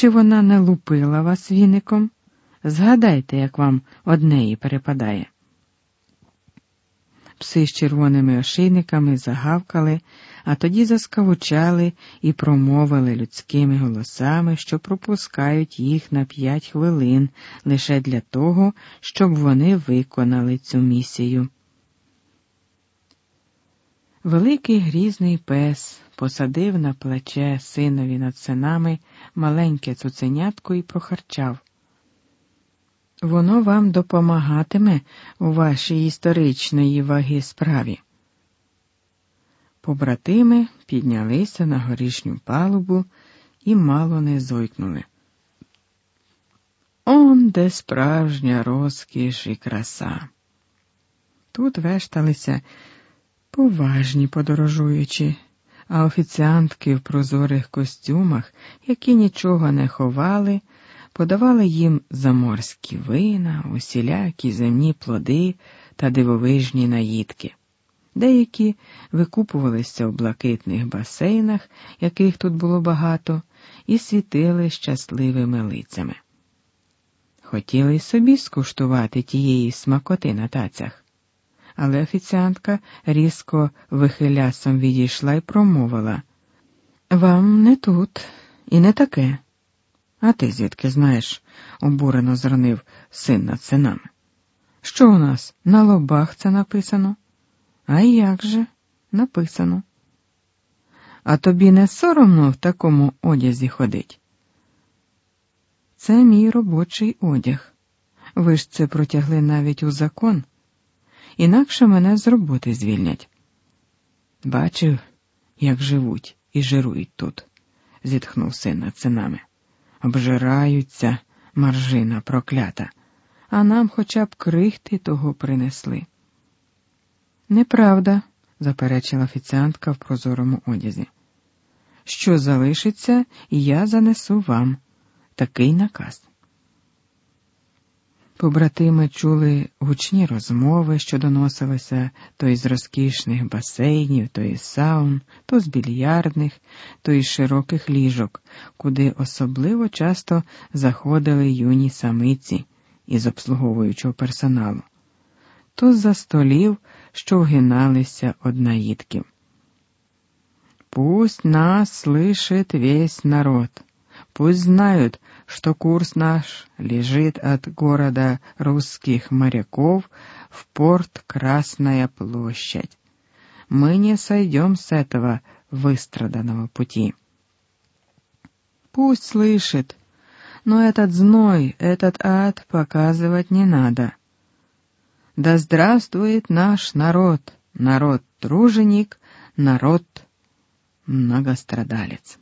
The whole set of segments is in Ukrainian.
чи вона не лупила вас віником? Згадайте, як вам однеї перепадає. Пси з червоними ошейниками загавкали, а тоді заскавучали і промовили людськими голосами, що пропускають їх на п'ять хвилин лише для того, щоб вони виконали цю місію. Великий грізний пес посадив на плече синові над синами маленьке цуценятко і прохарчав. Воно вам допомагатиме у вашій історичної ваги справі. Побратими піднялися на горішню палубу і мало не зойкнули. Он де справжня розкіш і краса. Тут вешталися поважні подорожуючі, а офіціантки в прозорих костюмах, які нічого не ховали, подавали їм заморські вина, усілякі земні плоди та дивовижні наїдки. Деякі викупувалися в блакитних басейнах, яких тут було багато, і світили щасливими лицями. Хотіли й собі скуштувати тієї смакоти на тацях, але офіціантка різко вихилясом відійшла і промовила Вам не тут і не таке. А ти звідки знаєш? обурено зранив син над синами. Що у нас на лобах це написано? А як же написано? А тобі не соромно в такому одязі ходить? Це мій робочий одяг. Ви ж це протягли навіть у закон, інакше мене з роботи звільнять. Бачив, як живуть і жирують тут, зітхнув син над синами. Обжираються, маржина проклята, а нам хоча б крихти того принесли. Неправда, заперечила офіціантка в прозорому одязі. Що залишиться, я занесу вам такий наказ. Побратими чули гучні розмови, що доносилися то із розкішних басейнів, то із саун, то з більярдних, то із широких ліжок, куди особливо часто заходили юні самиці із обслуговуючого персоналу, то за столів, що вгиналися од наїдків. Пусть нас слышит весь народ. Пусть знают, что курс наш лежит от города русских моряков в порт Красная площадь. Мы не сойдем с этого выстраданного пути. Пусть слышит, но этот зной, этот ад показывать не надо. Да здравствует наш народ, народ-труженик, народ-многострадалец.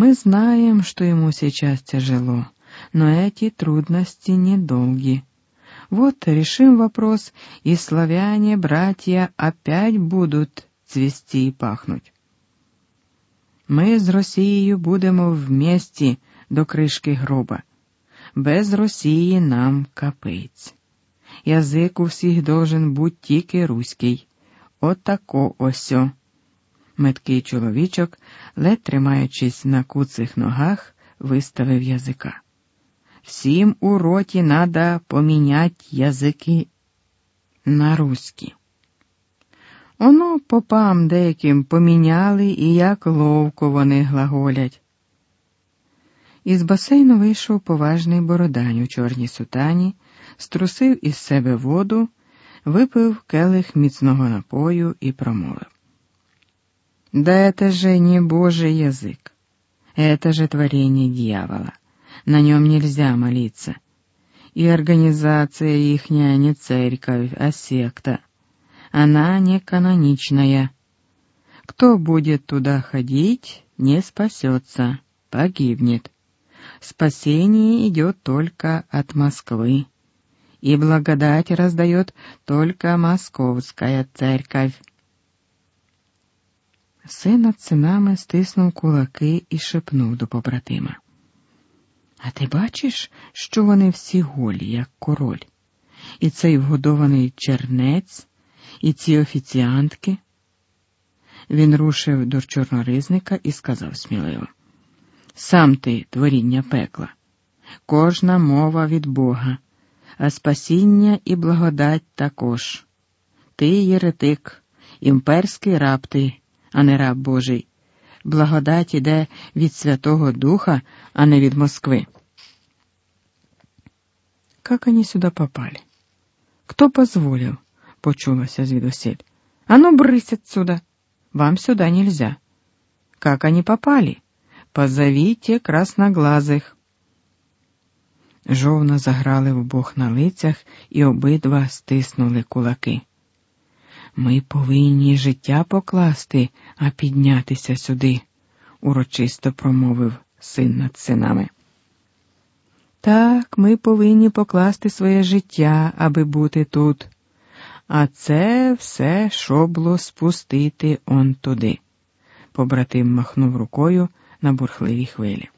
Мы знаем, что ему сейчас тяжело, но эти трудности недолги. Вот решим вопрос, и славяне, братья, опять будут цвести и пахнуть. Ми з Росією будемо вместе до кришки гроба. Без Росії нам капець. Язик у всіх должен бути тільки руський. Отако осьо. Меткий чоловічок, ледь тримаючись на куцих ногах, виставив язика. Всім у роті надо помінять язики на руські. Оно попам деяким поміняли і як ловко вони глаголять. Із басейну вийшов поважний бородань у чорній сутані, струсив із себе воду, випив келих міцного напою і промовив. Да это же не Божий язык. Это же творение дьявола. На нем нельзя молиться. И организация ихняя не церковь, а секта. Она не каноничная. Кто будет туда ходить, не спасется, погибнет. Спасение идет только от Москвы. И благодать раздает только московская церковь. Син над синами стиснув кулаки і шепнув до побратима. А ти бачиш, що вони всі голі, як король, і цей вгодований чернець, і ці офіціантки? Він рушив до чорноризника і сказав сміливо: Сам ти творіння пекла, кожна мова від Бога, а спасіння і благодать також. Ти єретик, імперський раб ти, а не раб Божий. Благодать іде від Святого Духа, а не від Москви. Как они сюда попали? Кто позволил? Почулася звідусіль. А ну, отсюда! Вам сюда нельзя. Как они попали? Позовите красноглазых. Жовна заграли вбох на лицях і обидва стиснули кулаки. Ми повинні життя покласти, а піднятися сюди, урочисто промовив син над синами. Так, ми повинні покласти своє життя, аби бути тут, а це все шобло спустити он туди. Побратим махнув рукою на бурхливі хвилі.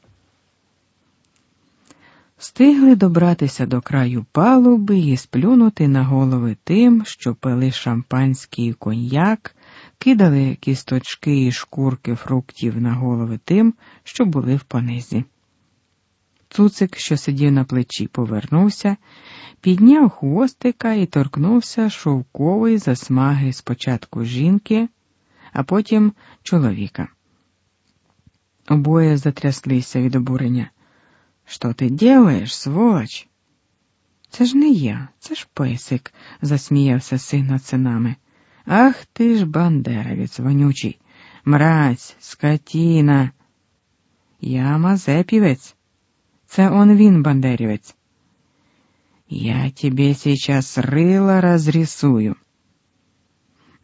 Встигли добратися до краю палуби і сплюнути на голови тим, що пили шампанський коньяк, кидали кісточки і шкурки фруктів на голови тим, що були в понизі. Цуцик, що сидів на плечі, повернувся, підняв хвостика і торкнувся шовкової засмаги спочатку жінки, а потім чоловіка. Обоє затряслися від обурення. Що ти делаєш, сволоч? Це ж не я, це ж песик, засміявся син над синами. Ах ти ж, бандеровець вонючий, мразь, скотіна. Я мазепівець. Це он він, бандерівець. Я тебе сейчас рила розрисую.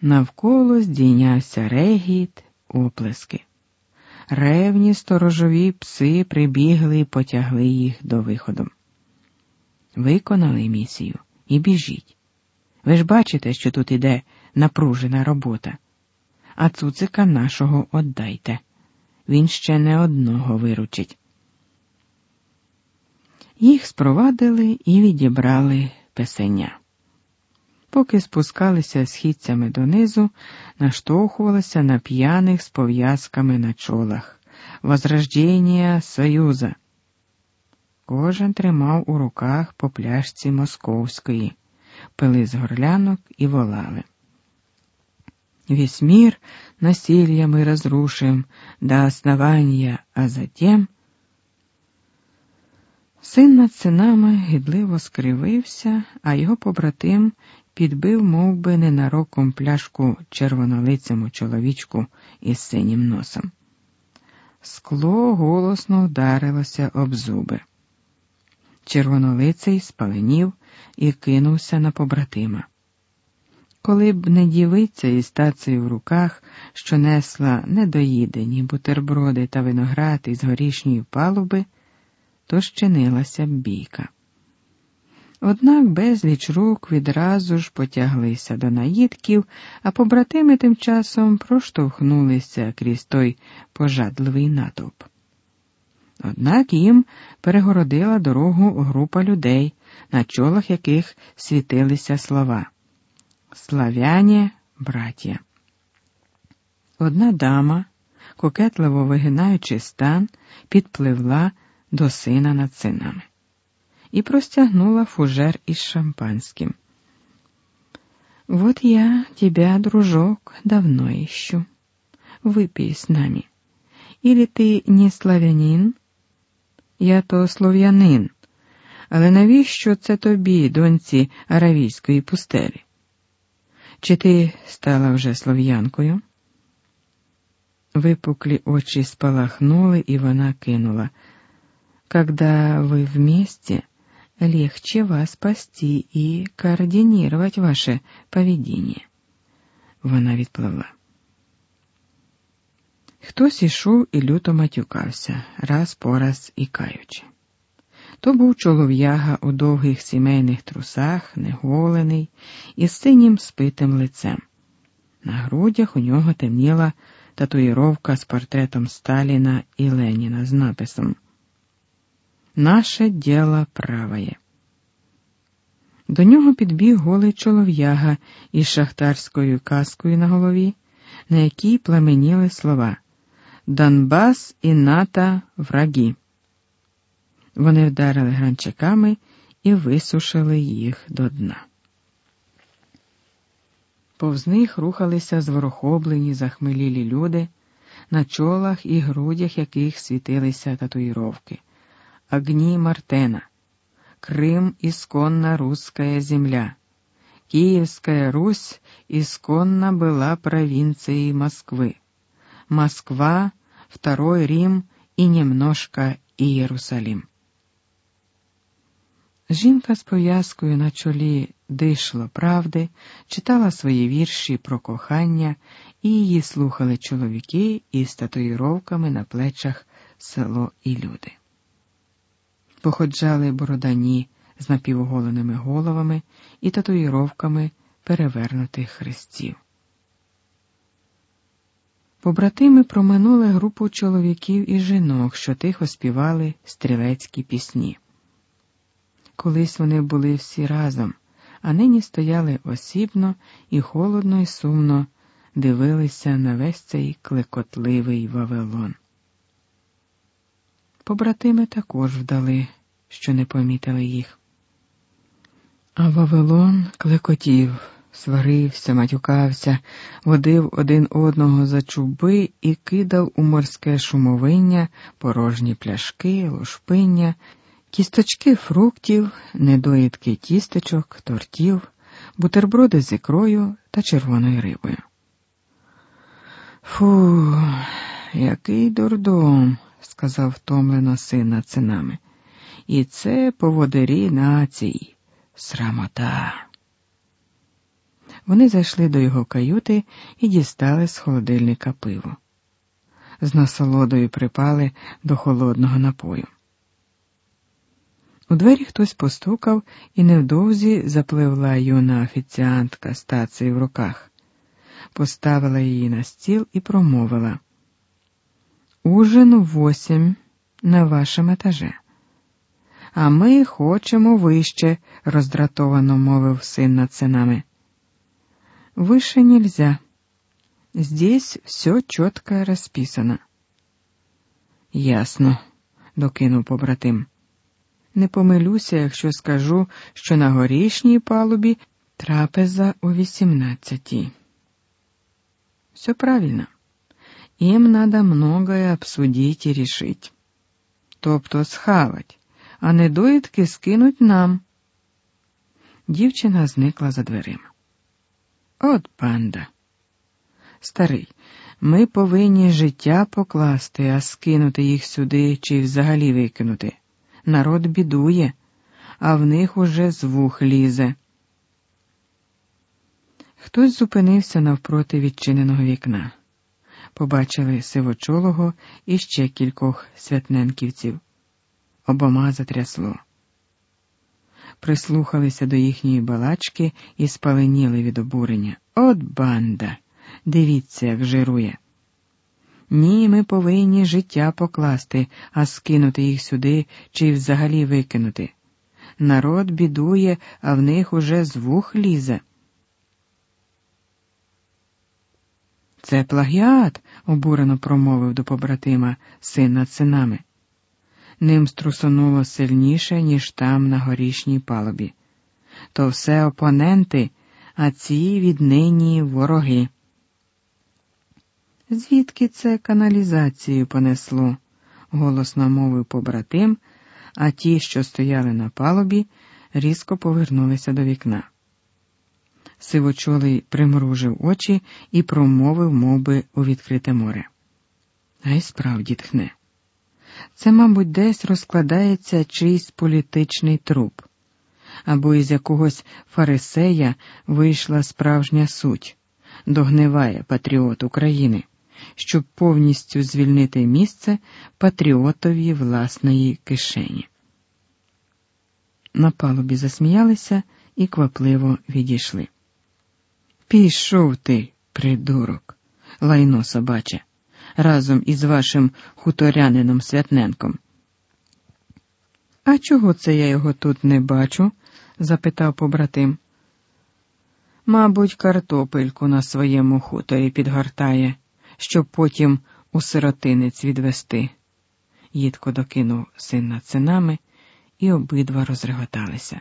Навколо здійнявся регіт, оплески. Ревні сторожові пси прибігли і потягли їх до виходу. Виконали місію і біжіть. Ви ж бачите, що тут іде напружена робота, а цуцика нашого отдайте. Він ще не одного виручить. Їх спровадили і відібрали песеня. Поки спускалися східцями донизу, наштовхувалися на п'яних з пов'язками на чолах. Возрождення Союза. Кожен тримав у руках по пляшці московської, пили з горлянок і волали. Весь мир насилия мы разрушим до основания, а затем Син над синами гідливо скривився, а його побратим підбив мов би, ненароком пляшку червонолицему чоловічку із синім носом. Скло голосно вдарилося об зуби. Червонолицей спаленів і кинувся на побратима. Коли б не дівиця із тацею в руках, що несла недоїдені бутерброди та виноград із горішньої палуби, то щинилася б бійка. Однак безліч рук відразу ж потяглися до наїдків, а побратими тим часом проштовхнулися крізь той пожадливий натовп. Однак їм перегородила дорогу група людей, на чолах яких світилися слова Славяні браття. Одна дама, кокетливо вигинаючи стан, підпливла до сина над синами и простягнула фужер із шампанским. Вот я тебя, дружок, давно ищу. Выпей с нами. Или ти не славянин? Я то слов'янин. Але навіщо це тобі, доньці аравійської пустелі? Чи ти стала вже слов'янкою? Випуклі очі спалахнули, і вона кинула. Когда вы вместе, легче вас спасти и координировать ваше поведение. Вона відпливла. Хтось ішов і люто матюкався, раз по раз ікаючи. То був чолов'яга у довгих сімейних трусах, неголений, із синім спитим лицем. На грудях у нього темніла татуїровка з портретом Сталіна і Леніна з написом Наше діло праває. До нього підбіг голий чолов'яга із шахтарською каскою на голові, на якій пламеніли слова Донбас і НАТО враги. Вони вдарили гранчаками і висушили їх до дна. Повз них рухалися зворохоблені, захмелілі люди, на чолах і грудях яких світилися татуїровки, огні Мартена, Крим ісконна русская земля. Киевская Русь исконно была провинцией Москвы. Москва, Второй Рим і немножко Ієрусалим. Жінка з пов'язкою на чолі дишло правди, читала свої вірші про кохання, і її слухали чоловіки із татуїровками на плечах село і люди. Походжали бородані з напівоголеними головами і татуїровками перевернутих хрестів. Побратими проминули групу чоловіків і жінок, що тихо співали стрілецькі пісні. Колись вони були всі разом, а нині стояли осібно і холодно і сумно дивилися на весь цей клекотливий Вавилон. Побратими також вдали, що не помітили їх. А Вавилон клекотів, сварився, матюкався, водив один одного за чуби і кидав у морське шумовиння порожні пляшки, лушпиння, кісточки фруктів, недоїдки тістечок, тортів, бутерброди з ікрою та червоною рибою. Фу, який дурдом, сказав втомлено син над синами. І це поводирі націй. Срамота. Вони зайшли до його каюти і дістали з холодильника пиво. З насолодою припали до холодного напою. У двері хтось постукав, і невдовзі запливла юна офіціантка з в руках, поставила її на стіл і промовила Ужин восім на вашому етаже. А ми хочемо вище, роздратовано мовив син над синами. Выше нельзя. Здесь все чітко розписано. Ясно, докинув побратим. Не помилюся, якщо скажу, що на горішній палубі трапеза о вісімнадцятій. Все правильно. Им надо многое обсудить и решить. Тобто схавать а недоїдки скинуть нам. Дівчина зникла за дверима. От панда. Старий, ми повинні життя покласти, а скинути їх сюди чи взагалі викинути. Народ бідує, а в них уже звух лізе. Хтось зупинився навпроти відчиненого вікна. Побачили сивочолого і ще кількох святненківців обома затрясло. Прислухалися до їхньої балачки і спаленіли від обурення. От банда! Дивіться, як жирує. Ні, ми повинні життя покласти, а скинути їх сюди чи взагалі викинути. Народ бідує, а в них уже звух лізе. Це плагіат, обурено промовив до побратима син над синами ним струсонуло сильніше, ніж там на горішній палубі. То все опоненти, а ці віднині вороги. Звідки це каналізацію понесло? голосно мовив побратим, а ті, що стояли на палубі, різко повернулися до вікна. Сивочолий примружив очі і промовив мов би, у відкрите море. А й справді тхне. Це, мабуть, десь розкладається чийсь політичний труп, або із якогось фарисея вийшла справжня суть, догниває патріот України, щоб повністю звільнити місце патріотові власної кишені. На палубі засміялися і квапливо відійшли. Пішов ти, придурок, лайно собаче разом із вашим хуторянином Святненком. А чого це я його тут не бачу? запитав побратим. Мабуть, картопельку на своєму хуторі підгортає, щоб потім у сиротинець відвести, їдко докинув син над синами, і обидва розреготалися.